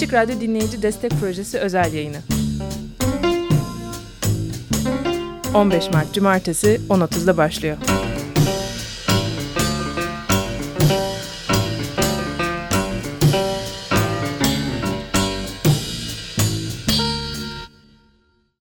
Açık Radyo Dinleyici Destek Projesi özel yayını. 15 Mart Cumartesi 10.30'da başlıyor.